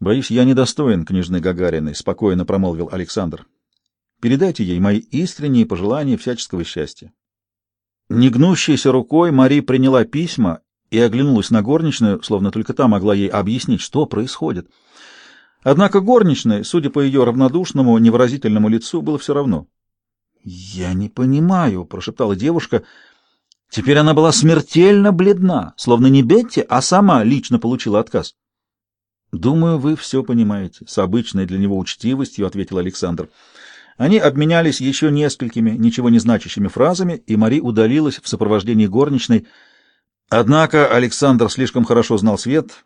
Боюсь, я недостоин княжны Гагариной, спокойно промолвил Александр. Передайте ей мои искренние пожелания всяческого счастья. Негнущейся рукой Мари приняла письма и оглянулась на горничную, словно только та могла ей объяснить, что происходит. Однако горничной, судя по ее равнодушному, невыразительному лицу, было все равно. — Я не понимаю, — прошептала девушка. Теперь она была смертельно бледна, словно не Бетти, а сама лично получила отказ. — Думаю, вы все понимаете, — с обычной для него учтивостью ответил Александр. Они обменялись еще несколькими ничего не значащими фразами, и Мари удалилась в сопровождении горничной. Однако Александр слишком хорошо знал свет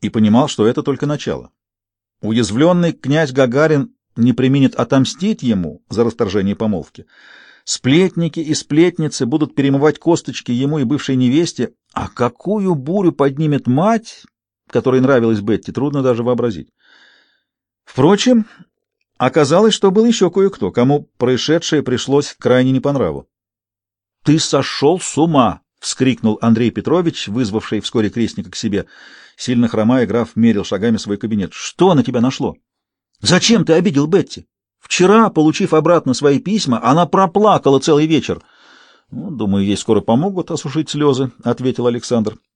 и понимал, что это только начало. Уязвленный князь Гагарин не применит отомстить ему за расторжение помолвки. Сплетники и сплетницы будут перемывать косточки ему и бывшей невесте, а какую бурю поднимет мать, которой нравилась Бетти, трудно даже вообразить. Впрочем, оказалось, что был еще кое-кто, кому происшедшее пришлось крайне не по нраву. — Ты сошел с ума! — вскрикнул Андрей Петрович, вызвавший вскоре крестника к себе. Сильно хромая, граф мерил шагами свой кабинет. — Что на тебя нашло? — Зачем ты обидел Бетти? Вчера, получив обратно свои письма, она проплакала целый вечер. Ну, — Думаю, ей скоро помогут осушить слезы, — ответил Александр. —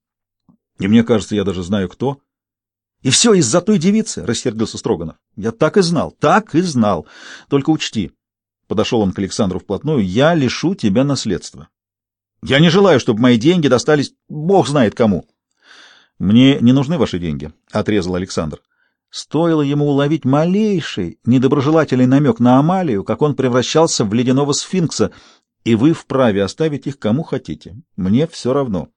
И мне кажется, я даже знаю, кто. — И все из-за той девицы, — рассердился Строганов. — Я так и знал, так и знал. Только учти, — подошел он к Александру вплотную, — я лишу тебя наследства. Я не желаю, чтобы мои деньги достались бог знает кому. — Мне не нужны ваши деньги, — отрезал Александр. Стоило ему уловить малейший, недоброжелательный намек на Амалию, как он превращался в ледяного сфинкса, и вы вправе оставить их кому хотите. Мне все равно.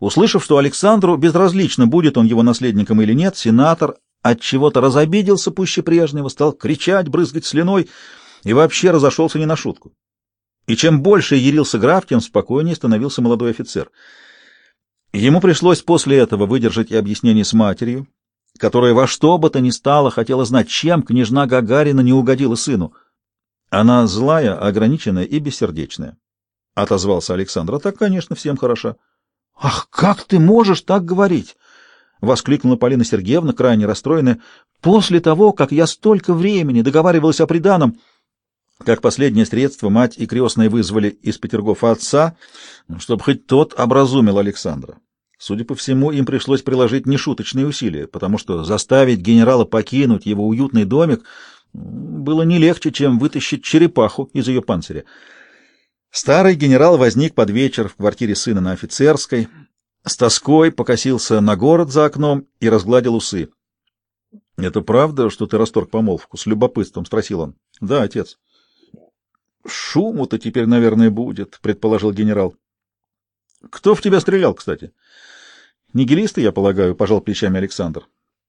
Услышав, что Александру безразлично, будет он его наследником или нет, сенатор от чего то разобиделся пуще прежнего, стал кричать, брызгать слюной и вообще разошелся не на шутку. И чем больше ярился граф, тем спокойнее становился молодой офицер. Ему пришлось после этого выдержать и объяснение с матерью, которая во что бы то ни стало хотела знать, чем княжна Гагарина не угодила сыну. Она злая, ограниченная и бессердечная. — отозвался Александр. — А так, конечно, всем хороша. — Ах, как ты можешь так говорить? — воскликнула Полина Сергеевна, крайне расстроенная. — После того, как я столько времени договаривалась о приданом... Как последнее средство, мать и крестные вызвали из Петергофа отца, чтобы хоть тот образумил Александра. Судя по всему, им пришлось приложить нешуточные усилия, потому что заставить генерала покинуть его уютный домик было не легче, чем вытащить черепаху из ее панциря. Старый генерал возник под вечер в квартире сына на офицерской, с тоской покосился на город за окном и разгладил усы. — Это правда, что ты расторг помолвку? — с любопытством спросил он. — Да, отец. — Шуму-то теперь, наверное, будет, — предположил генерал. — Кто в тебя стрелял, кстати? — Нигилисты, я полагаю, — пожал плечами Александр.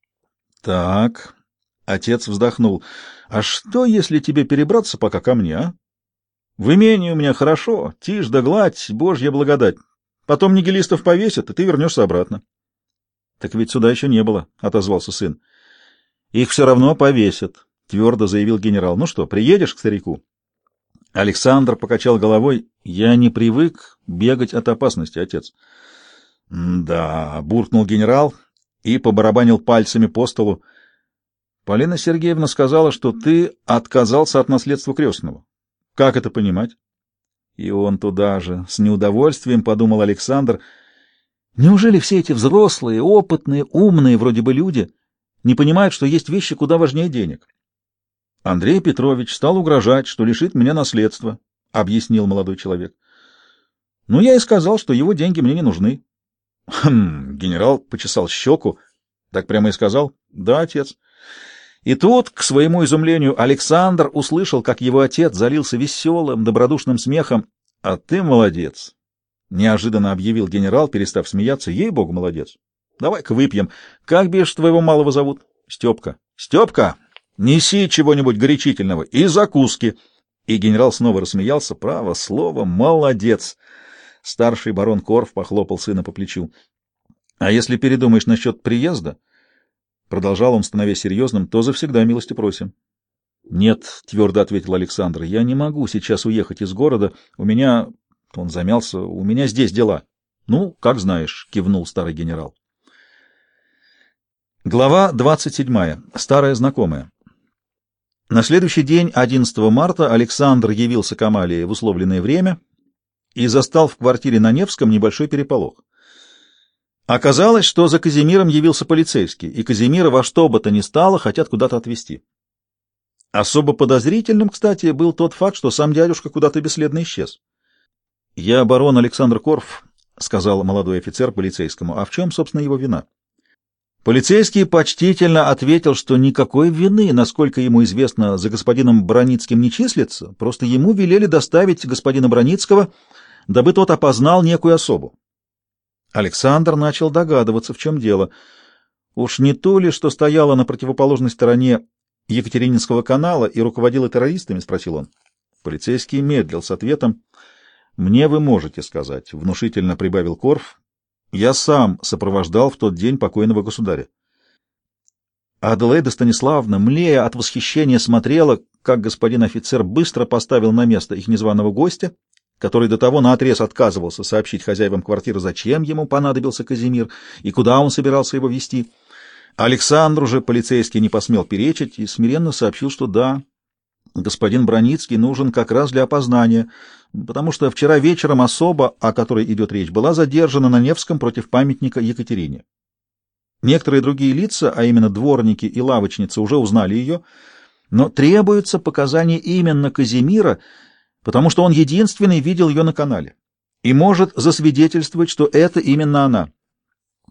— Так, — отец вздохнул. — А что, если тебе перебраться пока ко мне, а? В имении у меня хорошо, тишь да гладь, божья благодать. Потом нигилистов повесят, и ты вернешься обратно. — Так ведь сюда еще не было, — отозвался сын. — Их все равно повесят, — твердо заявил генерал. — Ну что, приедешь к старику? Александр покачал головой. — Я не привык бегать от опасности, отец. — Да, — буркнул генерал и побарабанил пальцами по столу. — Полина Сергеевна сказала, что ты отказался от наследства крестного. Как это понимать? И он туда же, с неудовольствием, подумал Александр. Неужели все эти взрослые, опытные, умные вроде бы люди не понимают, что есть вещи куда важнее денег? Андрей Петрович стал угрожать, что лишит меня наследства, объяснил молодой человек. Ну, я и сказал, что его деньги мне не нужны. Хм, генерал почесал щеку. Так прямо и сказал? Да, отец. И тут, к своему изумлению, Александр услышал, как его отец залился веселым, добродушным смехом. — А ты молодец! — неожиданно объявил генерал, перестав смеяться. — Ей-богу, молодец! Давай-ка выпьем. Как бишь твоего малого зовут? — Степка. — Степка, неси чего-нибудь горячительного и закуски. И генерал снова рассмеялся. Право слово, молодец! Старший барон Корф похлопал сына по плечу. — А если передумаешь насчет приезда... Продолжал он, становясь серьезным, то завсегда милости просим. — Нет, — твердо ответил Александр, — я не могу сейчас уехать из города. У меня... Он замялся. — У меня здесь дела. — Ну, как знаешь, — кивнул старый генерал. Глава 27. Старая знакомая. На следующий день, 11 марта, Александр явился к Амалии в условленное время и застал в квартире на Невском небольшой переполох. Оказалось, что за Казимиром явился полицейский, и Казимира во что бы то ни стало хотят куда-то отвезти. Особо подозрительным, кстати, был тот факт, что сам дядюшка куда-то бесследно исчез. «Я барон Александр Корф», — сказал молодой офицер полицейскому. «А в чем, собственно, его вина?» Полицейский почтительно ответил, что никакой вины, насколько ему известно, за господином Броницким не числится, просто ему велели доставить господина Броницкого, дабы тот опознал некую особу. Александр начал догадываться, в чем дело. Уж не то ли, что стояло на противоположной стороне Екатерининского канала и руководила террористами, спросил он. Полицейский медлил с ответом. «Мне вы можете сказать», — внушительно прибавил Корф, я сам сопровождал в тот день покойного государя. Аделаида Станиславовна, млея от восхищения, смотрела, как господин офицер быстро поставил на место их незваного гостя, который до того наотрез отказывался сообщить хозяевам квартиры, зачем ему понадобился Казимир и куда он собирался его вести. Александру же полицейский не посмел перечить и смиренно сообщил, что да, господин Броницкий нужен как раз для опознания, потому что вчера вечером особа, о которой идет речь, была задержана на Невском против памятника Екатерине. Некоторые другие лица, а именно дворники и лавочницы, уже узнали ее, но требуется показания именно Казимира, потому что он единственный видел ее на канале и может засвидетельствовать, что это именно она.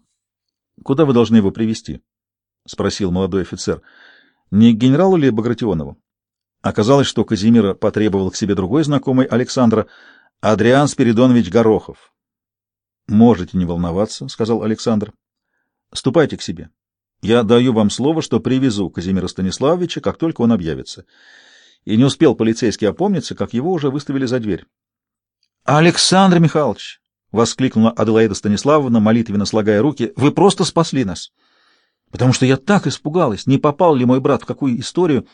— Куда вы должны его привести? спросил молодой офицер. — Не к генералу ли Багратионову? Оказалось, что Казимира потребовал к себе другой знакомый Александра, Адриан Спиридонович Горохов. «Можете не волноваться», — сказал Александр. «Ступайте к себе. Я даю вам слово, что привезу Казимира Станиславовича, как только он объявится». И не успел полицейский опомниться, как его уже выставили за дверь. «Александр Михайлович!» — воскликнула Аделаида Станиславовна, молитвенно слагая руки. «Вы просто спасли нас! Потому что я так испугалась, не попал ли мой брат в какую историю...»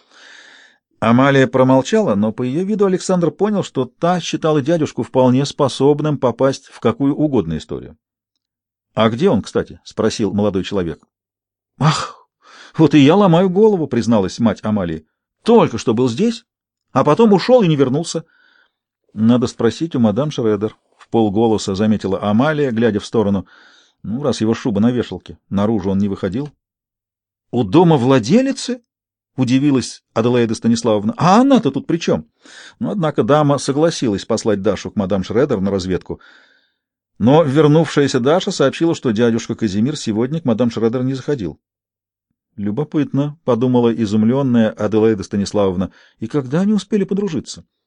Амалия промолчала, но по ее виду Александр понял, что та считала дядюшку вполне способным попасть в какую угодно историю. — А где он, кстати? — спросил молодой человек. — Ах, вот и я ломаю голову, — призналась мать Амалии. — Только что был здесь, а потом ушел и не вернулся. — Надо спросить у мадам Шредер, — в полголоса заметила Амалия, глядя в сторону. Ну, раз его шуба на вешалке, наружу он не выходил. — У дома владелицы? — удивилась Аделаида Станиславовна. — А она-то тут при чем? Ну, однако дама согласилась послать Дашу к мадам Шредер на разведку. Но вернувшаяся Даша сообщила, что дядюшка Казимир сегодня к мадам Шредер не заходил. — Любопытно, — подумала изумленная Аделаида Станиславовна. — И когда они успели подружиться? —